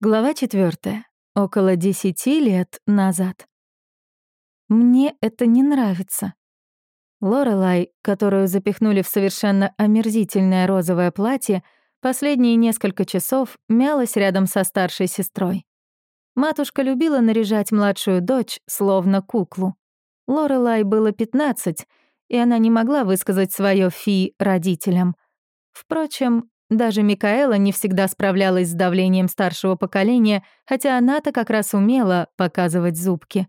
Глава четвертая. Около десяти лет назад. Мне это не нравится. Лорелай, которую запихнули в совершенно омерзительное розовое платье, последние несколько часов мялась рядом со старшей сестрой. Матушка любила наряжать младшую дочь, словно куклу. Лорелай было 15, и она не могла высказать свое фи родителям. Впрочем, даже Микаэла не всегда справлялась с давлением старшего поколения, хотя она-то как раз умела показывать зубки.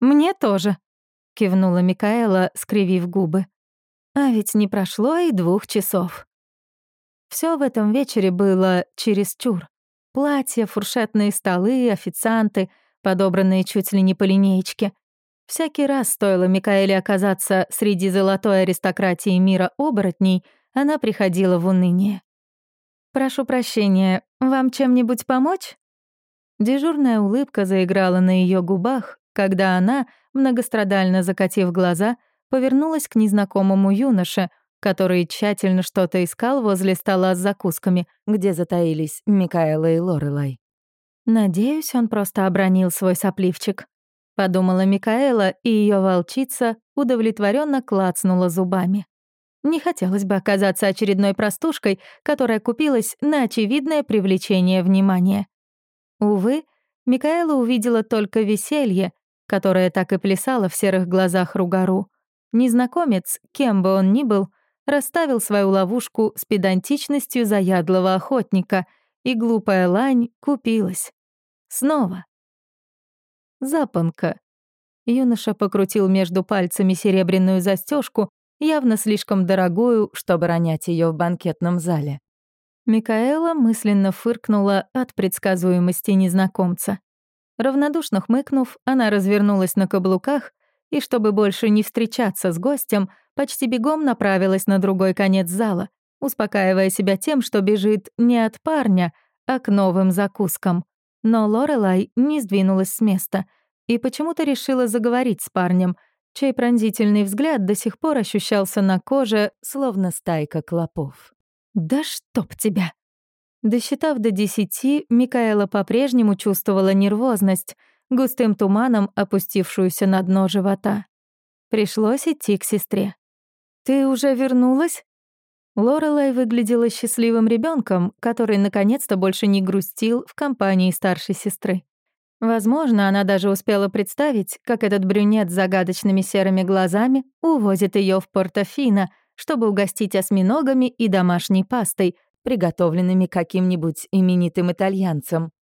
«Мне тоже», — кивнула Микаэла, скривив губы. А ведь не прошло и двух часов. Все в этом вечере было чересчур. Платья, фуршетные столы, официанты, подобранные чуть ли не по линеечке. Всякий раз стоило Микаэле оказаться среди золотой аристократии мира оборотней, она приходила в уныние. «Прошу прощения, вам чем-нибудь помочь?» Дежурная улыбка заиграла на ее губах, когда она, многострадально закатив глаза, повернулась к незнакомому юноше, который тщательно что-то искал возле стола с закусками, где затаились Микаэла и Лорелай. «Надеюсь, он просто обронил свой сопливчик», — подумала Микаэла, и ее волчица удовлетворенно клацнула зубами. Не хотелось бы оказаться очередной простушкой, которая купилась на очевидное привлечение внимания. Увы, Микаэла увидела только веселье, которое так и плясало в серых глазах Ругару. Незнакомец, кем бы он ни был, расставил свою ловушку с педантичностью заядлого охотника, и глупая лань купилась. Снова. Запонка. Юноша покрутил между пальцами серебряную застежку, явно слишком дорогую, чтобы ронять ее в банкетном зале. Микаэла мысленно фыркнула от предсказуемости незнакомца. Равнодушно хмыкнув, она развернулась на каблуках и, чтобы больше не встречаться с гостем, почти бегом направилась на другой конец зала, успокаивая себя тем, что бежит не от парня, а к новым закускам. Но Лорелай не сдвинулась с места и почему-то решила заговорить с парнем — чей пронзительный взгляд до сих пор ощущался на коже, словно стайка клопов. «Да чтоб тебя!» Досчитав до десяти, Микаэла по-прежнему чувствовала нервозность, густым туманом опустившуюся на дно живота. Пришлось идти к сестре. «Ты уже вернулась?» Лорелай выглядела счастливым ребенком, который наконец-то больше не грустил в компании старшей сестры. Возможно, она даже успела представить, как этот брюнет с загадочными серыми глазами увозит ее в Портофино, чтобы угостить осьминогами и домашней пастой, приготовленными каким-нибудь именитым итальянцем.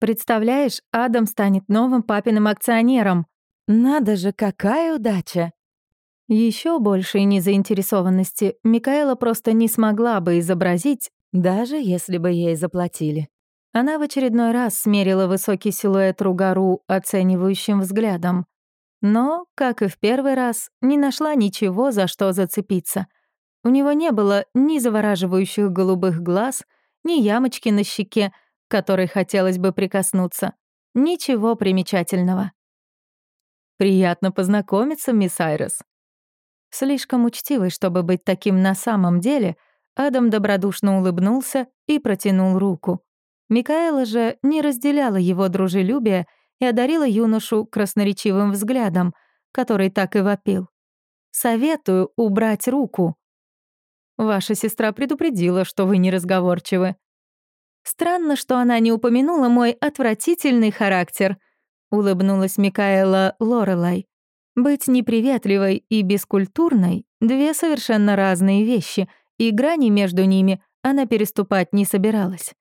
Представляешь, Адам станет новым папиным акционером. Надо же, какая удача! Еще большей незаинтересованности Микаэла просто не смогла бы изобразить, даже если бы ей заплатили. Она в очередной раз смерила высокий силуэт Ругару оценивающим взглядом. Но, как и в первый раз, не нашла ничего, за что зацепиться. У него не было ни завораживающих голубых глаз, ни ямочки на щеке, к которой хотелось бы прикоснуться. Ничего примечательного. «Приятно познакомиться, мисс Айрес». Слишком учтивый, чтобы быть таким на самом деле, Адам добродушно улыбнулся и протянул руку. Микаэла же не разделяла его дружелюбие и одарила юношу красноречивым взглядом, который так и вопил. «Советую убрать руку». «Ваша сестра предупредила, что вы неразговорчивы». «Странно, что она не упомянула мой отвратительный характер», — улыбнулась Микаэла Лорелай. «Быть неприветливой и бескультурной — две совершенно разные вещи, и грани между ними она переступать не собиралась.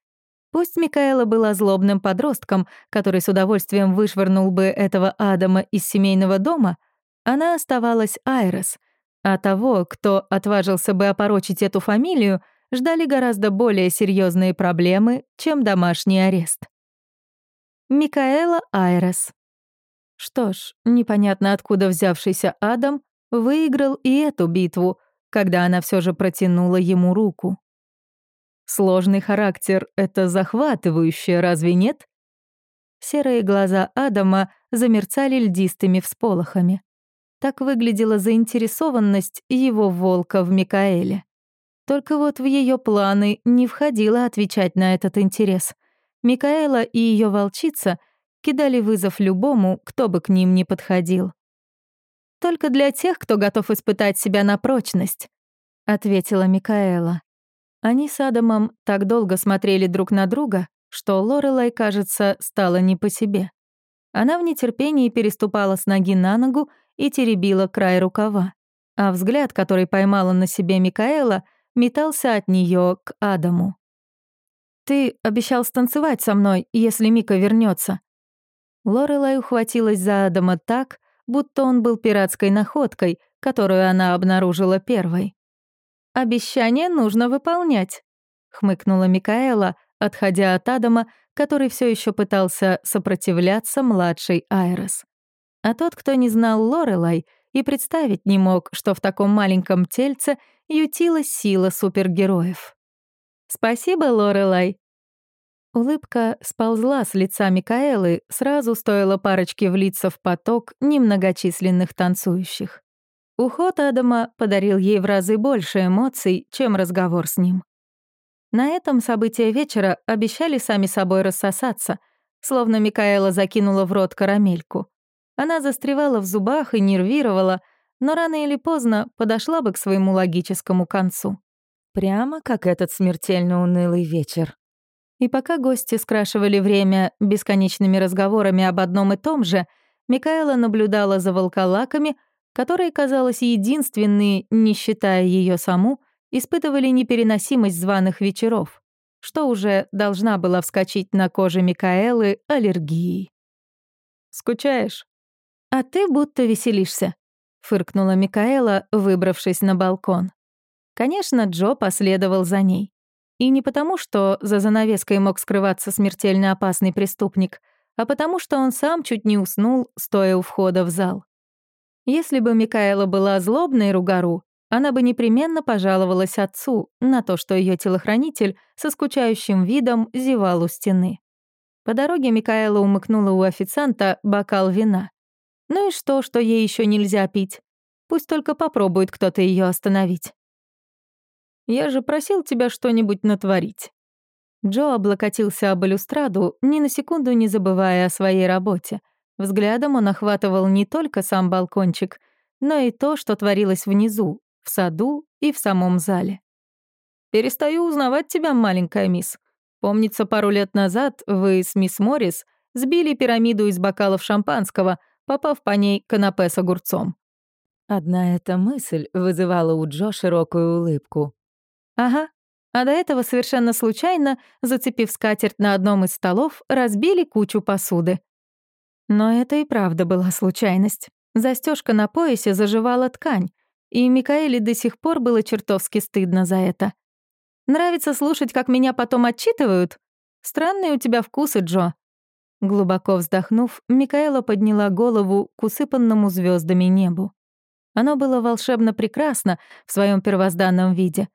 Пусть Микаэла была злобным подростком, который с удовольствием вышвырнул бы этого Адама из семейного дома, она оставалась Айрес, а того, кто отважился бы опорочить эту фамилию, ждали гораздо более серьезные проблемы, чем домашний арест. Микаэла Айрес. Что ж, непонятно откуда взявшийся Адам выиграл и эту битву, когда она все же протянула ему руку. Сложный характер — это захватывающе, разве нет? Серые глаза Адама замерцали льдистыми всполохами. Так выглядела заинтересованность его волка в Микаэле. Только вот в ее планы не входило отвечать на этот интерес. Микаэла и ее волчица кидали вызов любому, кто бы к ним не подходил. «Только для тех, кто готов испытать себя на прочность», — ответила Микаэла. Они с Адамом так долго смотрели друг на друга, что Лорелай, кажется, стала не по себе. Она в нетерпении переступала с ноги на ногу и теребила край рукава, а взгляд, который поймала на себе Микаэла, метался от нее к Адаму. «Ты обещал станцевать со мной, если Мика вернется. Лорелай ухватилась за Адама так, будто он был пиратской находкой, которую она обнаружила первой. «Обещание нужно выполнять», — хмыкнула Микаэла, отходя от Адама, который все еще пытался сопротивляться младшей Айрес. А тот, кто не знал Лорелай, и представить не мог, что в таком маленьком тельце ютилась сила супергероев. «Спасибо, Лорелай». Улыбка сползла с лица Микаэлы, сразу стоило парочке влиться в поток немногочисленных танцующих. Уход Адама подарил ей в разы больше эмоций, чем разговор с ним. На этом события вечера обещали сами собой рассосаться, словно Микаэла закинула в рот карамельку. Она застревала в зубах и нервировала, но рано или поздно подошла бы к своему логическому концу. Прямо как этот смертельно унылый вечер. И пока гости скрашивали время бесконечными разговорами об одном и том же, Микаэла наблюдала за волколаками, которые, казалось, единственные, не считая ее саму, испытывали непереносимость званых вечеров, что уже должна была вскочить на коже Микаэлы аллергией. «Скучаешь?» «А ты будто веселишься», — фыркнула Микаэла, выбравшись на балкон. Конечно, Джо последовал за ней. И не потому, что за занавеской мог скрываться смертельно опасный преступник, а потому, что он сам чуть не уснул, стоя у входа в зал. Если бы Микаэла была злобной ругару, она бы непременно пожаловалась отцу на то, что ее телохранитель со скучающим видом зевал у стены. По дороге Микаэла умыкнула у официанта бокал вина. Ну и что, что ей еще нельзя пить? Пусть только попробует кто-то ее остановить. Я же просил тебя что-нибудь натворить». Джо облокотился об балюстраду, ни на секунду не забывая о своей работе. Взглядом он охватывал не только сам балкончик, но и то, что творилось внизу, в саду и в самом зале. «Перестаю узнавать тебя, маленькая мисс. Помнится, пару лет назад вы с мисс Моррис сбили пирамиду из бокалов шампанского, попав по ней канапе с огурцом». Одна эта мысль вызывала у Джо широкую улыбку. Ага. А до этого совершенно случайно, зацепив скатерть на одном из столов, разбили кучу посуды. Но это и правда была случайность. Застежка на поясе заживала ткань, и Микаэле до сих пор было чертовски стыдно за это. «Нравится слушать, как меня потом отчитывают? Странные у тебя вкусы, Джо». Глубоко вздохнув, Микаэла подняла голову к усыпанному звездами небу. Оно было волшебно прекрасно в своем первозданном виде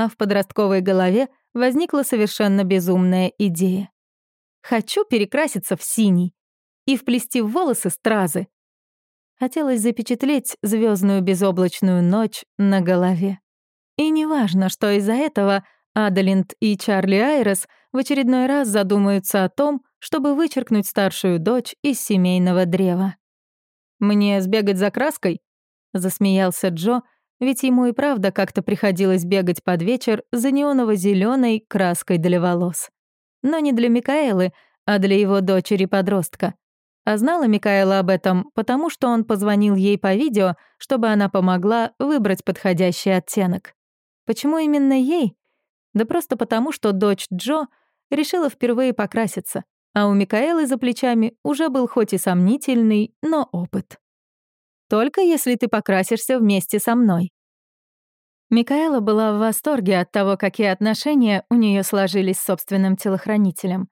а в подростковой голове возникла совершенно безумная идея. Хочу перекраситься в синий и вплести в волосы стразы. Хотелось запечатлеть звездную безоблачную ночь на голове. И неважно, что из-за этого Адалинд и Чарли Айрес в очередной раз задумаются о том, чтобы вычеркнуть старшую дочь из семейного древа. «Мне сбегать за краской?» — засмеялся Джо, ведь ему и правда как-то приходилось бегать под вечер за неоново зеленой краской для волос. Но не для Микаэлы, а для его дочери-подростка. А знала Микаэла об этом, потому что он позвонил ей по видео, чтобы она помогла выбрать подходящий оттенок. Почему именно ей? Да просто потому, что дочь Джо решила впервые покраситься, а у Микаэлы за плечами уже был хоть и сомнительный, но опыт. Только если ты покрасишься вместе со мной». Микаэла была в восторге от того, какие отношения у нее сложились с собственным телохранителем.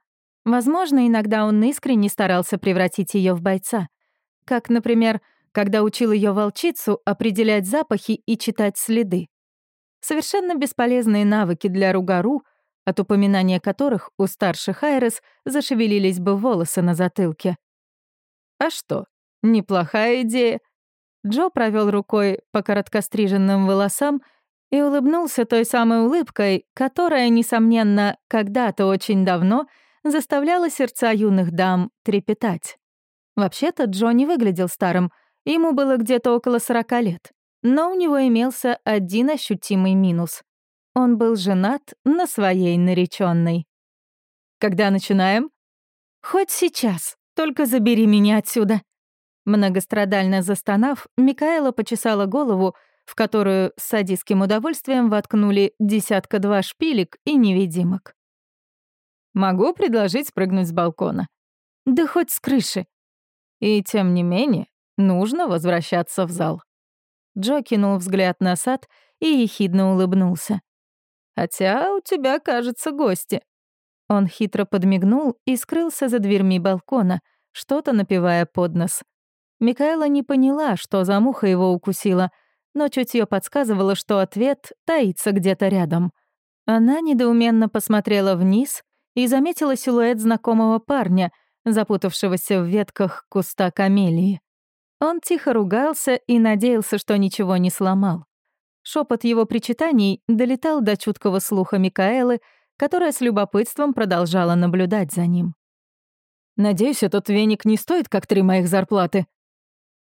Возможно, иногда он искренне старался превратить ее в бойца. Как, например, когда учил ее волчицу определять запахи и читать следы. Совершенно бесполезные навыки для Ругару, от упоминания которых у старших Айрес зашевелились бы волосы на затылке. А что, неплохая идея Джо провел рукой по короткостриженным волосам и улыбнулся той самой улыбкой, которая, несомненно, когда-то очень давно заставляла сердца юных дам трепетать. Вообще-то Джо не выглядел старым, ему было где-то около 40 лет. Но у него имелся один ощутимый минус. Он был женат на своей нареченной. «Когда начинаем?» «Хоть сейчас, только забери меня отсюда». Многострадально застонав, Микаэла почесала голову, в которую с садистским удовольствием воткнули десятка-два шпилек и невидимок. «Могу предложить спрыгнуть с балкона». «Да хоть с крыши». «И тем не менее, нужно возвращаться в зал». Джо кинул взгляд на сад и ехидно улыбнулся. «Хотя у тебя, кажется, гости». Он хитро подмигнул и скрылся за дверьми балкона, что-то напивая под нос. Микаэла не поняла, что за муха его укусила, но чутье подсказывало, что ответ таится где-то рядом. Она недоуменно посмотрела вниз и заметила силуэт знакомого парня, запутавшегося в ветках куста камелии. Он тихо ругался и надеялся, что ничего не сломал. Шепот его причитаний долетал до чуткого слуха Микаэлы, которая с любопытством продолжала наблюдать за ним. «Надеюсь, этот веник не стоит, как три моих зарплаты».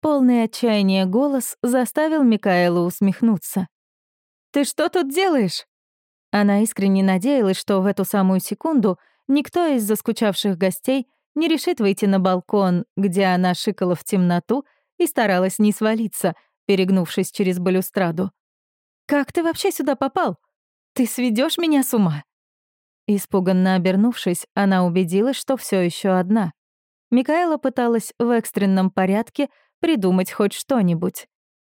Полный отчаяния голос заставил Микаэлу усмехнуться. «Ты что тут делаешь?» Она искренне надеялась, что в эту самую секунду никто из заскучавших гостей не решит выйти на балкон, где она шикала в темноту и старалась не свалиться, перегнувшись через балюстраду. «Как ты вообще сюда попал? Ты сведешь меня с ума?» Испуганно обернувшись, она убедилась, что все еще одна. Микаэла пыталась в экстренном порядке придумать хоть что-нибудь.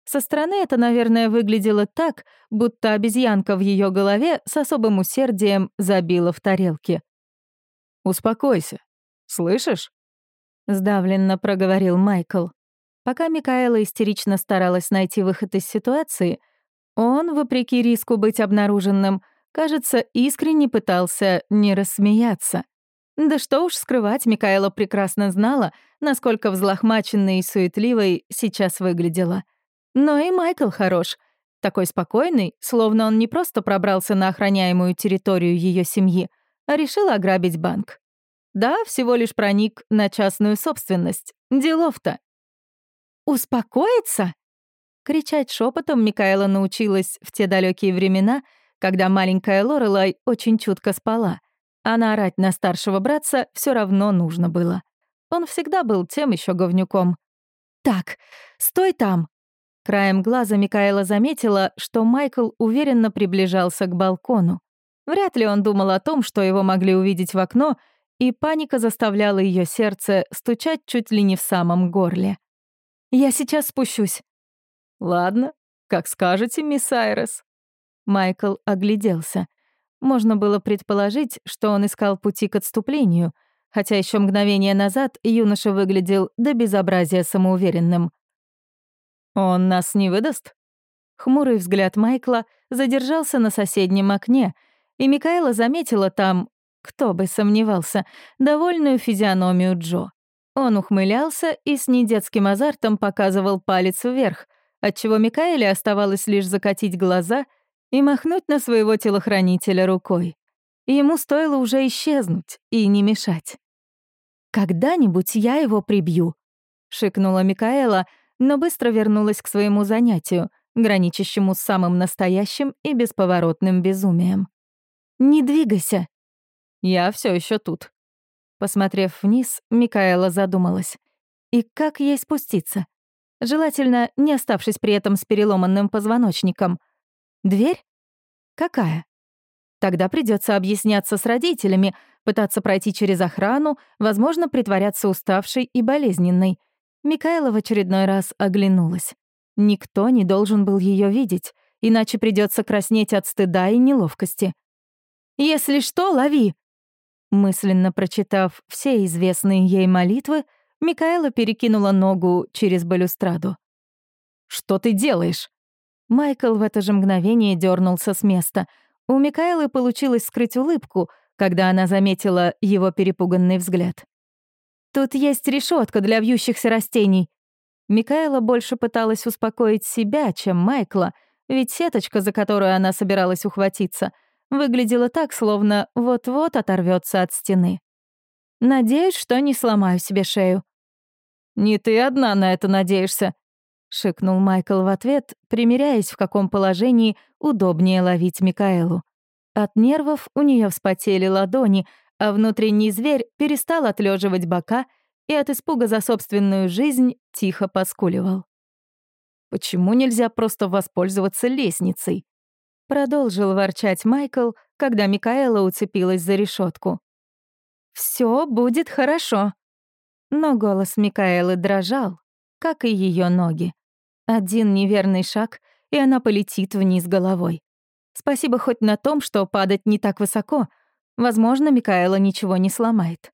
Со стороны это, наверное, выглядело так, будто обезьянка в ее голове с особым усердием забила в тарелке. «Успокойся. Слышишь?» — сдавленно проговорил Майкл. Пока Микаэла истерично старалась найти выход из ситуации, он, вопреки риску быть обнаруженным, кажется, искренне пытался не рассмеяться. Да что уж скрывать, Микаэла прекрасно знала, насколько взлохмаченной и суетливой сейчас выглядела. Но и Майкл хорош. Такой спокойный, словно он не просто пробрался на охраняемую территорию ее семьи, а решил ограбить банк. Да, всего лишь проник на частную собственность. Делов-то. «Успокоиться?» Кричать шепотом Микаэла научилась в те далекие времена, когда маленькая Лорелай очень чутко спала, а наорать на старшего братца все равно нужно было. Он всегда был тем еще говнюком. «Так, стой там!» Краем глаза Микаэла заметила, что Майкл уверенно приближался к балкону. Вряд ли он думал о том, что его могли увидеть в окно, и паника заставляла ее сердце стучать чуть ли не в самом горле. Я сейчас спущусь». «Ладно, как скажете, мисс Айрес». Майкл огляделся. Можно было предположить, что он искал пути к отступлению, хотя еще мгновение назад юноша выглядел до безобразия самоуверенным. «Он нас не выдаст?» Хмурый взгляд Майкла задержался на соседнем окне, и Микаэла заметила там, кто бы сомневался, довольную физиономию Джо. Он ухмылялся и с недетским азартом показывал палец вверх, отчего Микаэле оставалось лишь закатить глаза и махнуть на своего телохранителя рукой. Ему стоило уже исчезнуть и не мешать. «Когда-нибудь я его прибью», — шикнула Микаэла, но быстро вернулась к своему занятию, граничащему с самым настоящим и бесповоротным безумием. «Не двигайся». «Я все еще тут», Посмотрев вниз, Микаэла задумалась. И как ей спуститься? Желательно, не оставшись при этом с переломанным позвоночником. Дверь? Какая? Тогда придется объясняться с родителями, пытаться пройти через охрану, возможно, притворяться уставшей и болезненной. Микаэла в очередной раз оглянулась. Никто не должен был ее видеть, иначе придется краснеть от стыда и неловкости. «Если что, лови!» Мысленно прочитав все известные ей молитвы, Микаэла перекинула ногу через балюстраду. «Что ты делаешь?» Майкл в это же мгновение дернулся с места. У Микаэлы получилось скрыть улыбку, когда она заметила его перепуганный взгляд. «Тут есть решетка для вьющихся растений». Микаэла больше пыталась успокоить себя, чем Майкла, ведь сеточка, за которую она собиралась ухватиться — выглядела так, словно вот-вот оторвется от стены. Надеюсь, что не сломаю себе шею». «Не ты одна на это надеешься», — шикнул Майкл в ответ, примеряясь, в каком положении удобнее ловить Микаэлу. От нервов у нее вспотели ладони, а внутренний зверь перестал отлеживать бока и от испуга за собственную жизнь тихо поскуливал. «Почему нельзя просто воспользоваться лестницей?» Продолжил ворчать Майкл, когда Микаэла уцепилась за решетку. Все будет хорошо». Но голос Микаэлы дрожал, как и ее ноги. Один неверный шаг, и она полетит вниз головой. Спасибо хоть на том, что падать не так высоко. Возможно, Микаэла ничего не сломает.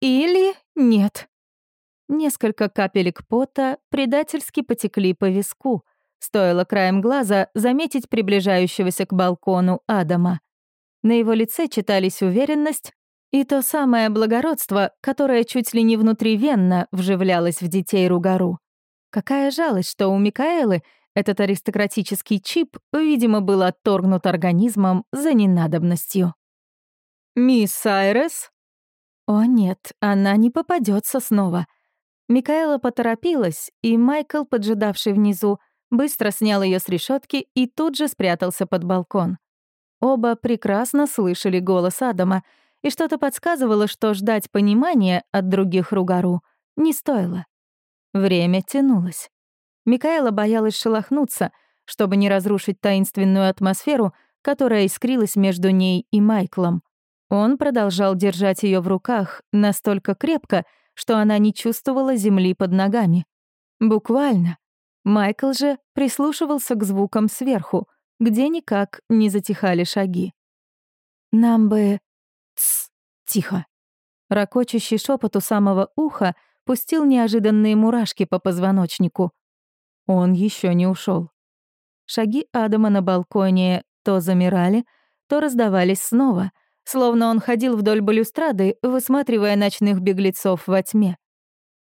Или нет. Несколько капелек пота предательски потекли по виску. Стоило краем глаза заметить приближающегося к балкону Адама. На его лице читались уверенность и то самое благородство, которое чуть ли не внутривенно вживлялось в детей Ругару. Какая жалость, что у Микаэлы этот аристократический чип, видимо, был отторгнут организмом за ненадобностью. «Мисс Айрес?» О нет, она не попадется снова. Микаэла поторопилась, и Майкл, поджидавший внизу, быстро снял ее с решетки и тут же спрятался под балкон. Оба прекрасно слышали голос Адама, и что-то подсказывало, что ждать понимания от других Ругару не стоило. Время тянулось. Микаэла боялась шелохнуться, чтобы не разрушить таинственную атмосферу, которая искрилась между ней и Майклом. Он продолжал держать ее в руках настолько крепко, что она не чувствовала земли под ногами. Буквально. Майкл же прислушивался к звукам сверху, где никак не затихали шаги. «Нам бы...» «Тсс, тихо». Рокочущий шепот у самого уха пустил неожиданные мурашки по позвоночнику. Он еще не ушел. Шаги Адама на балконе то замирали, то раздавались снова, словно он ходил вдоль балюстрады, высматривая ночных беглецов во тьме.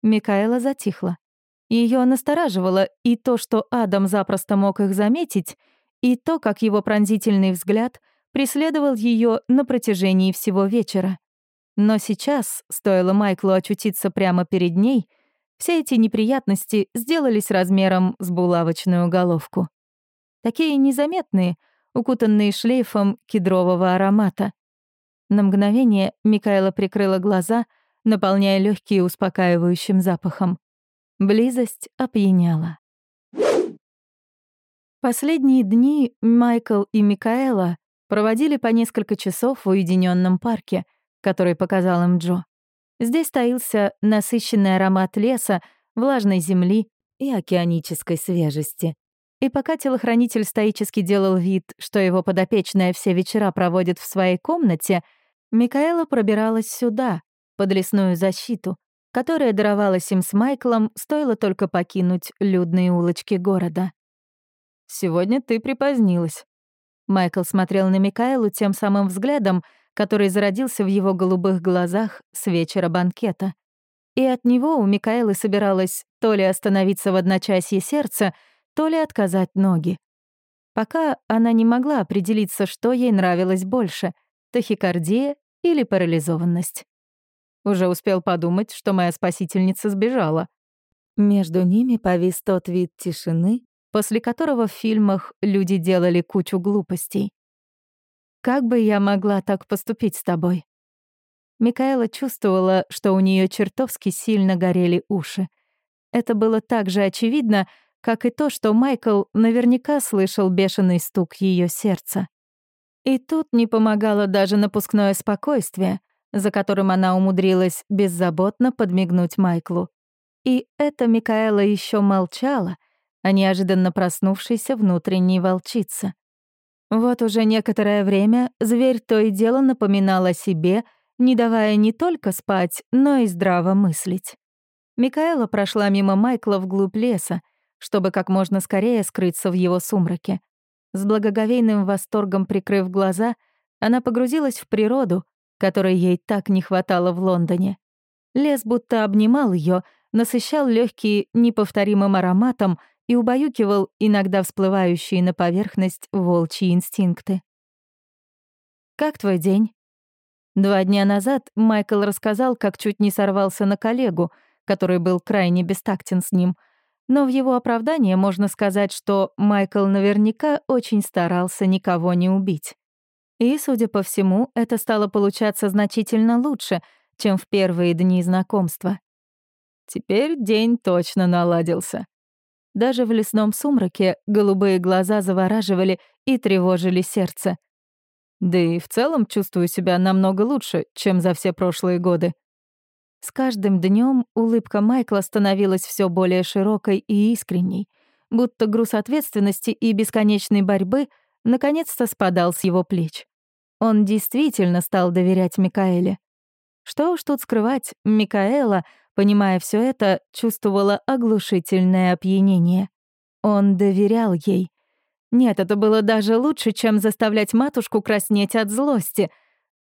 Микаэла затихла. Ее настораживало и то, что Адам запросто мог их заметить, и то, как его пронзительный взгляд преследовал ее на протяжении всего вечера. Но сейчас, стоило Майклу очутиться прямо перед ней, все эти неприятности сделались размером с булавочную головку. Такие незаметные, укутанные шлейфом кедрового аромата. На мгновение Микаэла прикрыла глаза, наполняя легкие успокаивающим запахом. Близость опьяняла. Последние дни Майкл и Микаэла проводили по несколько часов в уединенном парке, который показал им Джо. Здесь таился насыщенный аромат леса, влажной земли и океанической свежести. И пока телохранитель стоически делал вид, что его подопечная все вечера проводит в своей комнате, Микаэла пробиралась сюда, под лесную защиту, которая даровалась им с Майклом, стоило только покинуть людные улочки города. «Сегодня ты припозднилась». Майкл смотрел на Микаэлу тем самым взглядом, который зародился в его голубых глазах с вечера банкета. И от него у Микаэлы собиралось то ли остановиться в одночасье сердца, то ли отказать ноги. Пока она не могла определиться, что ей нравилось больше — тахикардия или парализованность. Уже успел подумать, что моя спасительница сбежала. Между ними повис тот вид тишины, после которого в фильмах люди делали кучу глупостей. Как бы я могла так поступить с тобой? Микаэла чувствовала, что у нее чертовски сильно горели уши. Это было так же очевидно, как и то, что Майкл наверняка слышал бешеный стук ее сердца. И тут не помогало даже напускное спокойствие, за которым она умудрилась беззаботно подмигнуть Майклу. И это Микаэла еще молчала, а неожиданно проснувшейся внутренней волчица. Вот уже некоторое время зверь то и дело напоминал о себе, не давая не только спать, но и здраво мыслить. Микаэла прошла мимо Майкла вглубь леса, чтобы как можно скорее скрыться в его сумраке. С благоговейным восторгом прикрыв глаза, она погрузилась в природу, которой ей так не хватало в Лондоне. Лес будто обнимал ее, насыщал легкие неповторимым ароматом и убаюкивал иногда всплывающие на поверхность волчьи инстинкты. «Как твой день?» Два дня назад Майкл рассказал, как чуть не сорвался на коллегу, который был крайне бестактен с ним. Но в его оправдание можно сказать, что Майкл наверняка очень старался никого не убить. И, судя по всему, это стало получаться значительно лучше, чем в первые дни знакомства. Теперь день точно наладился. Даже в лесном сумраке голубые глаза завораживали и тревожили сердце. Да и в целом чувствую себя намного лучше, чем за все прошлые годы. С каждым днем улыбка Майкла становилась все более широкой и искренней, будто груз ответственности и бесконечной борьбы наконец-то спадал с его плеч. Он действительно стал доверять Микаэле. Что уж тут скрывать, Микаэла, понимая все это, чувствовала оглушительное опьянение. Он доверял ей. Нет, это было даже лучше, чем заставлять матушку краснеть от злости.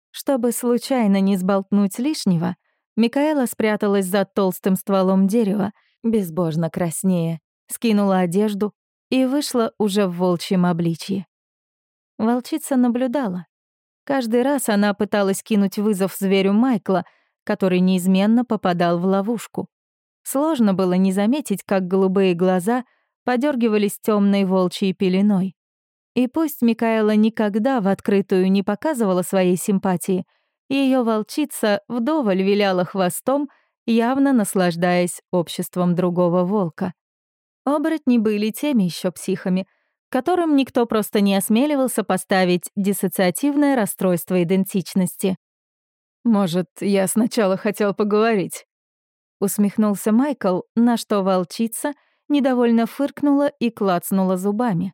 Чтобы случайно не сболтнуть лишнего, Микаэла спряталась за толстым стволом дерева, безбожно краснее, скинула одежду и вышла уже в волчьем обличье. Волчица наблюдала. Каждый раз она пыталась кинуть вызов зверю Майкла, который неизменно попадал в ловушку. Сложно было не заметить, как голубые глаза подергивались темной волчьей пеленой. И пусть Микаэла никогда в открытую не показывала своей симпатии, ее волчица вдоволь виляла хвостом, явно наслаждаясь обществом другого волка. Оборотни были теми еще психами — которым никто просто не осмеливался поставить диссоциативное расстройство идентичности. «Может, я сначала хотел поговорить?» Усмехнулся Майкл, на что волчица недовольно фыркнула и клацнула зубами.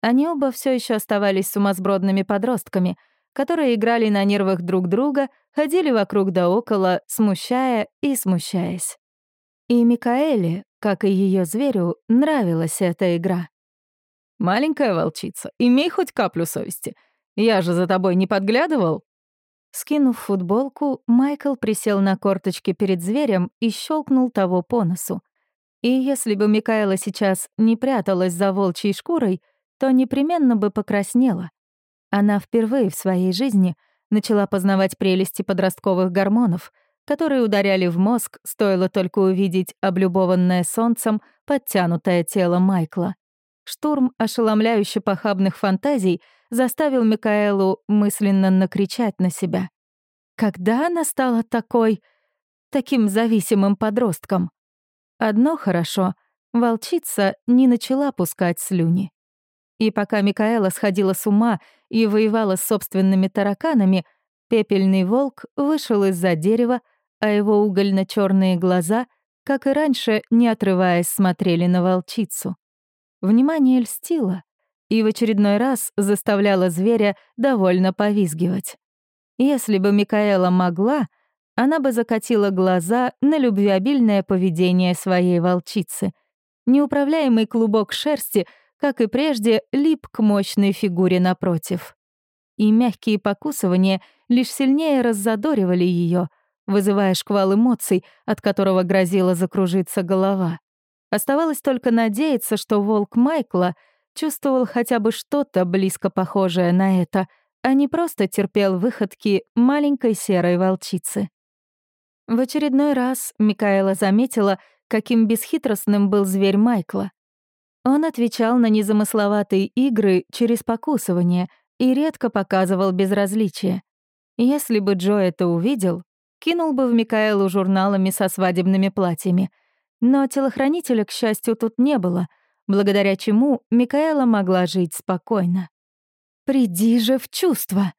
Они оба все еще оставались сумасбродными подростками, которые играли на нервах друг друга, ходили вокруг да около, смущая и смущаясь. И Микаэле, как и ее зверю, нравилась эта игра. «Маленькая волчица, имей хоть каплю совести. Я же за тобой не подглядывал». Скинув футболку, Майкл присел на корточки перед зверем и щелкнул того по носу. И если бы Микаэла сейчас не пряталась за волчьей шкурой, то непременно бы покраснела. Она впервые в своей жизни начала познавать прелести подростковых гормонов, которые ударяли в мозг, стоило только увидеть облюбованное солнцем подтянутое тело Майкла. Штурм ошеломляюще похабных фантазий заставил Микаэлу мысленно накричать на себя. Когда она стала такой... таким зависимым подростком? Одно хорошо — волчица не начала пускать слюни. И пока Микаэла сходила с ума и воевала с собственными тараканами, пепельный волк вышел из-за дерева, а его угольно черные глаза, как и раньше, не отрываясь, смотрели на волчицу. Внимание льстило и в очередной раз заставляло зверя довольно повизгивать. Если бы Микаэла могла, она бы закатила глаза на любвеобильное поведение своей волчицы. Неуправляемый клубок шерсти, как и прежде, лип к мощной фигуре напротив. И мягкие покусывания лишь сильнее раззадоривали ее, вызывая шквал эмоций, от которого грозила закружиться голова. Оставалось только надеяться, что волк Майкла чувствовал хотя бы что-то близко похожее на это, а не просто терпел выходки маленькой серой волчицы. В очередной раз Микаэла заметила, каким бесхитростным был зверь Майкла. Он отвечал на незамысловатые игры через покусывание и редко показывал безразличие. Если бы Джо это увидел, кинул бы в Микаэлу журналами со свадебными платьями — но телохранителя, к счастью, тут не было, благодаря чему Микаэла могла жить спокойно. «Приди же в чувство!»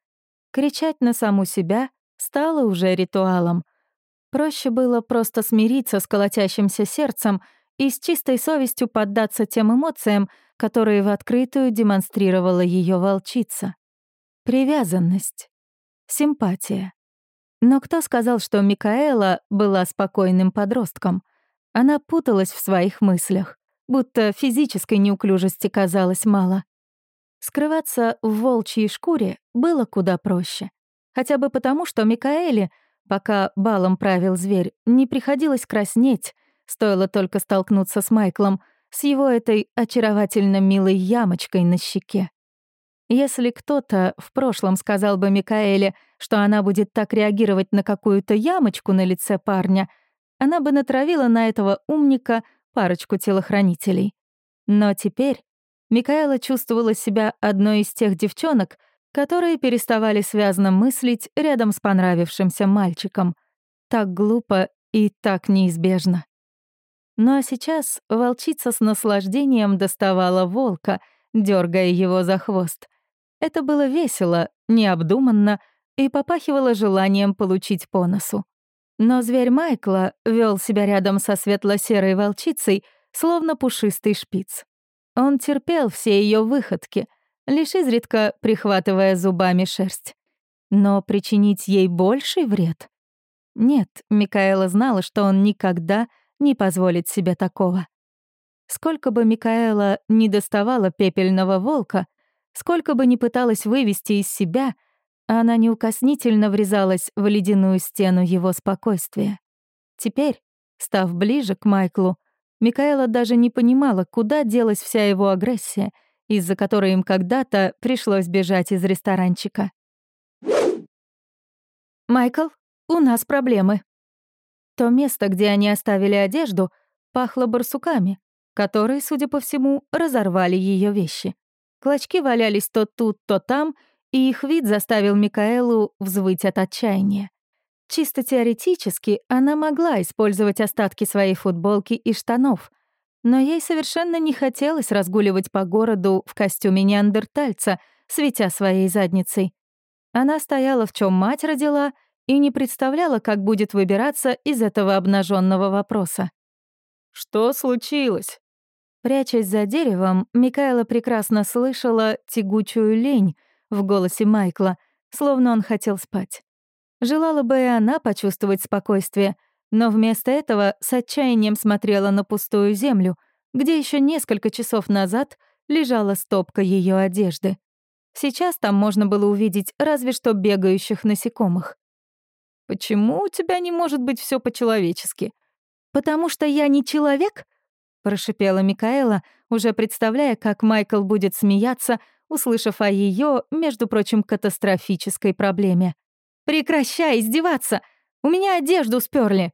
Кричать на саму себя стало уже ритуалом. Проще было просто смириться с колотящимся сердцем и с чистой совестью поддаться тем эмоциям, которые в открытую демонстрировала ее волчица. Привязанность, симпатия. Но кто сказал, что Микаэла была спокойным подростком — она путалась в своих мыслях, будто физической неуклюжести казалось мало. Скрываться в волчьей шкуре было куда проще. Хотя бы потому, что Микаэле, пока балом правил зверь, не приходилось краснеть, стоило только столкнуться с Майклом, с его этой очаровательно милой ямочкой на щеке. Если кто-то в прошлом сказал бы Микаэле, что она будет так реагировать на какую-то ямочку на лице парня, она бы натравила на этого умника парочку телохранителей. Но теперь Микаэла чувствовала себя одной из тех девчонок, которые переставали связно мыслить рядом с понравившимся мальчиком. Так глупо и так неизбежно. Ну а сейчас волчица с наслаждением доставала волка, дергая его за хвост. Это было весело, необдуманно и попахивало желанием получить по носу. Но зверь Майкла вел себя рядом со светло-серой волчицей, словно пушистый шпиц. Он терпел все ее выходки, лишь изредка прихватывая зубами шерсть. Но причинить ей больший вред? Нет, Микаэла знала, что он никогда не позволит себе такого. Сколько бы Микаэла не доставала пепельного волка, сколько бы ни пыталась вывести из себя, она неукоснительно врезалась в ледяную стену его спокойствия. Теперь, став ближе к Майклу, Микаэла даже не понимала, куда делась вся его агрессия, из-за которой им когда-то пришлось бежать из ресторанчика. «Майкл, у нас проблемы», то место, где они оставили одежду, пахло барсуками, которые, судя по всему, разорвали ее вещи. Клочки валялись то тут, то там, и их вид заставил Микаэлу взвыть от отчаяния. Чисто теоретически она могла использовать остатки своей футболки и штанов, но ей совершенно не хотелось разгуливать по городу в костюме неандертальца, светя своей задницей. Она стояла, в чем мать родила, и не представляла, как будет выбираться из этого обнаженного вопроса. «Что случилось?» Прячась за деревом, Микаэла прекрасно слышала тягучую лень в голосе Майкла, словно он хотел спать. Желала бы и она почувствовать спокойствие, но вместо этого с отчаянием смотрела на пустую землю, где еще несколько часов назад лежала стопка ее одежды. Сейчас там можно было увидеть разве что бегающих насекомых. Почему у тебя не может быть все по-человечески? Потому что я не человек? прошипела Микаэла, уже представляя, как Майкл будет смеяться, услышав о ее, между прочим, катастрофической проблеме. «Прекращай издеваться! У меня одежду сперли!»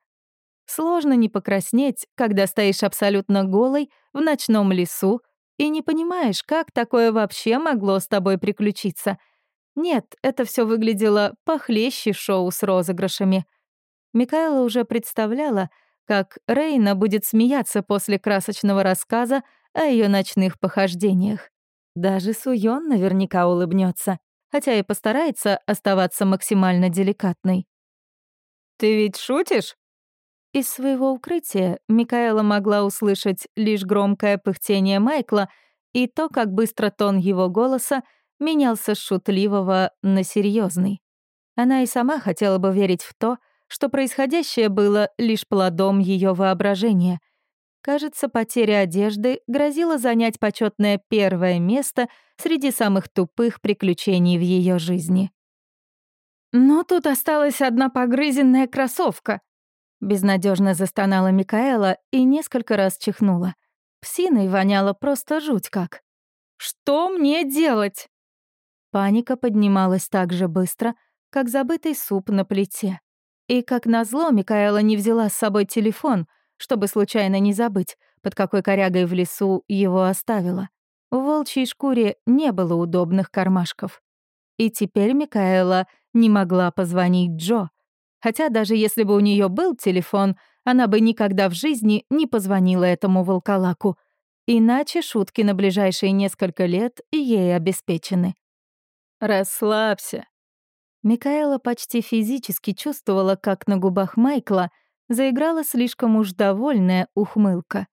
Сложно не покраснеть, когда стоишь абсолютно голой в ночном лесу и не понимаешь, как такое вообще могло с тобой приключиться — нет, это все выглядело похлеще шоу с розыгрышами. Микаэла уже представляла, как Рейна будет смеяться после красочного рассказа о ее ночных похождениях. Даже Суён наверняка улыбнется, хотя и постарается оставаться максимально деликатной. «Ты ведь шутишь?» Из своего укрытия Микаэла могла услышать лишь громкое пыхтение Майкла и то, как быстро тон его голоса менялся с шутливого на серьезный. Она и сама хотела бы верить в то, что происходящее было лишь плодом ее воображения. Кажется, потеря одежды грозила занять почетное первое место среди самых тупых приключений в ее жизни. «Но тут осталась одна погрызенная кроссовка», — безнадежно застонала Микаэла и несколько раз чихнула. Псиной воняло просто жуть как. «Что мне делать?» Паника поднималась так же быстро, как забытый суп на плите. И, как назло, Микаэла не взяла с собой телефон, чтобы случайно не забыть, под какой корягой в лесу его оставила. В волчьей шкуре не было удобных кармашков. И теперь Микаэла не могла позвонить Джо. Хотя даже если бы у нее был телефон, она бы никогда в жизни не позвонила этому волколаку. Иначе шутки на ближайшие несколько лет ей обеспечены. «Расслабься». Микаэла почти физически чувствовала, как на губах Майкла заиграла слишком уж довольная ухмылка.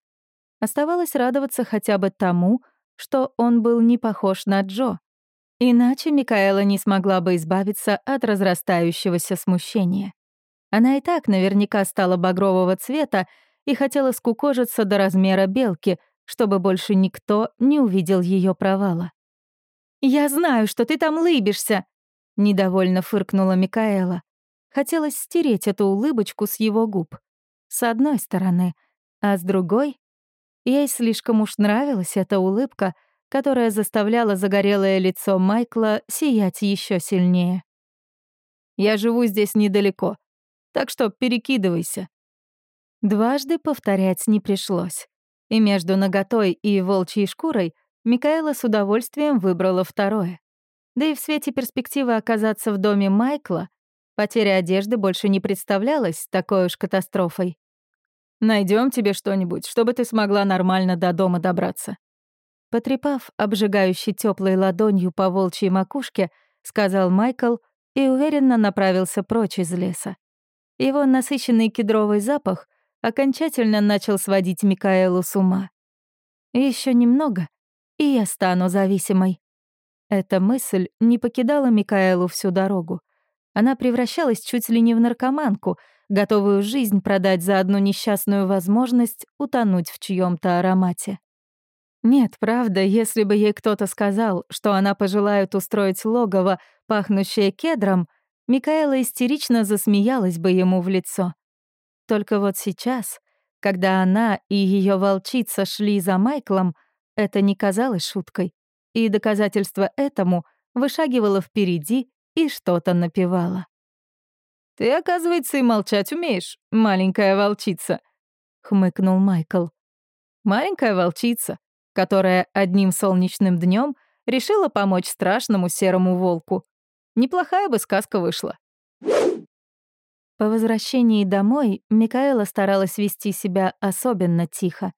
Оставалось радоваться хотя бы тому, что он был не похож на Джо. Иначе Микаэла не смогла бы избавиться от разрастающегося смущения. Она и так наверняка стала багрового цвета и хотела скукожиться до размера белки, чтобы больше никто не увидел ее провала. «Я знаю, что ты там лыбишься!» — недовольно фыркнула Микаэла. Хотелось стереть эту улыбочку с его губ. С одной стороны, а с другой... Ей слишком уж нравилась эта улыбка, которая заставляла загорелое лицо Майкла сиять еще сильнее. Я живу здесь недалеко, так что перекидывайся». Дважды повторять не пришлось. И между наготой и волчьей шкурой Микаэла с удовольствием выбрала второе. Да и в свете перспективы оказаться в доме Майкла потеря одежды больше не представлялась такой уж катастрофой. Найдем тебе что-нибудь, чтобы ты смогла нормально до дома добраться». Потрепав обжигающей теплой ладонью по волчьей макушке, сказал Майкл и уверенно направился прочь из леса. Его насыщенный кедровый запах окончательно начал сводить Микаэлу с ума. Еще немного, и я стану зависимой. Эта мысль не покидала Микаэлу всю дорогу. Она превращалась чуть ли не в наркоманку, готовую жизнь продать за одну несчастную возможность утонуть в чьем то аромате. Нет, правда, если бы ей кто-то сказал, что она пожелает устроить логово, пахнущее кедром, Микаэла истерично засмеялась бы ему в лицо. Только вот сейчас, когда она и ее волчица шли за Майклом, это не казалось шуткой, и доказательство этому вышагивало впереди и что-то напевало. «Ты, оказывается, и молчать умеешь, маленькая волчица», — хмыкнул Майкл. «Маленькая волчица, которая одним солнечным днем решила помочь страшному серому волку. Неплохая бы сказка вышла». По возвращении домой Микаэла старалась вести себя особенно тихо.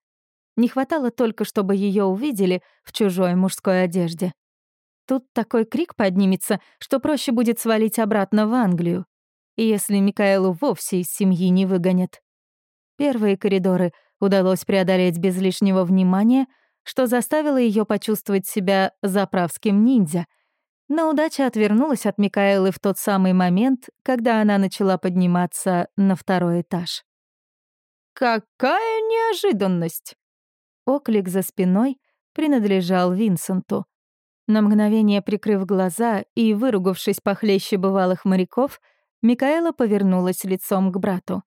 Не хватало только, чтобы ее увидели в чужой мужской одежде. Тут такой крик поднимется, что проще будет свалить обратно в Англию, если Микаэлу вовсе из семьи не выгонят. Первые коридоры удалось преодолеть без лишнего внимания, что заставило ее почувствовать себя заправским ниндзя — но удача отвернулась от Микаэлы в тот самый момент, когда она начала подниматься на второй этаж. «Какая неожиданность!» Оклик за спиной принадлежал Винсенту. На мгновение прикрыв глаза и выругавшись похлеще бывалых моряков, Микаэла повернулась лицом к брату.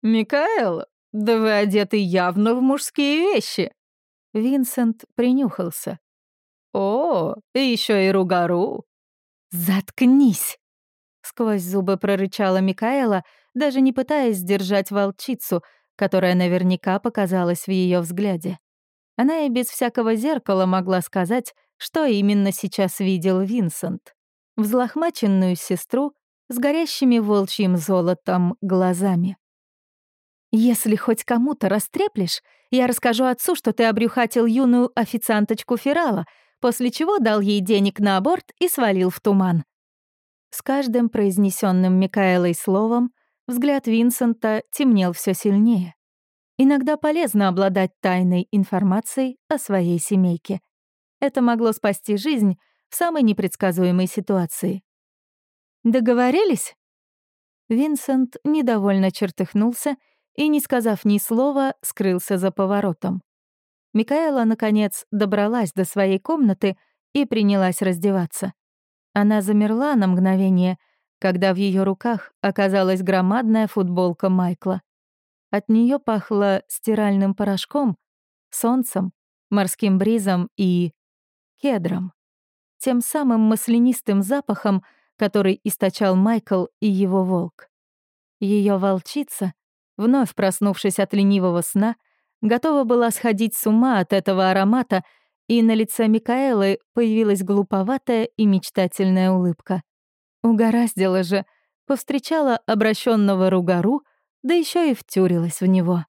«Микаэла, да вы одеты явно в мужские вещи!» Винсент принюхался. «О, еще и ругару!» «Заткнись!» Сквозь зубы прорычала Микаэла, даже не пытаясь сдержать волчицу, которая наверняка показалась в ее взгляде. Она и без всякого зеркала могла сказать, что именно сейчас видел Винсент. Взлохмаченную сестру с горящими волчьим золотом глазами. «Если хоть кому-то растреплешь, я расскажу отцу, что ты обрюхатил юную официанточку Ферала, после чего дал ей денег на аборт и свалил в туман. С каждым произнесенным Микаэлой словом взгляд Винсента темнел все сильнее. Иногда полезно обладать тайной информацией о своей семейке. Это могло спасти жизнь в самой непредсказуемой ситуации. «Договорились?» Винсент недовольно чертыхнулся и, не сказав ни слова, скрылся за поворотом. Микаэла, наконец, добралась до своей комнаты и принялась раздеваться. Она замерла на мгновение, когда в ее руках оказалась громадная футболка Майкла. От нее пахло стиральным порошком, солнцем, морским бризом и кедром. Тем самым маслянистым запахом, который источал Майкл и его волк. Ее волчица, вновь проснувшись от ленивого сна, готова была сходить с ума от этого аромата, и на лице Микаэлы появилась глуповатая и мечтательная улыбка. Угораздило же, повстречала обращенного Ругару, да еще и втюрилась в него.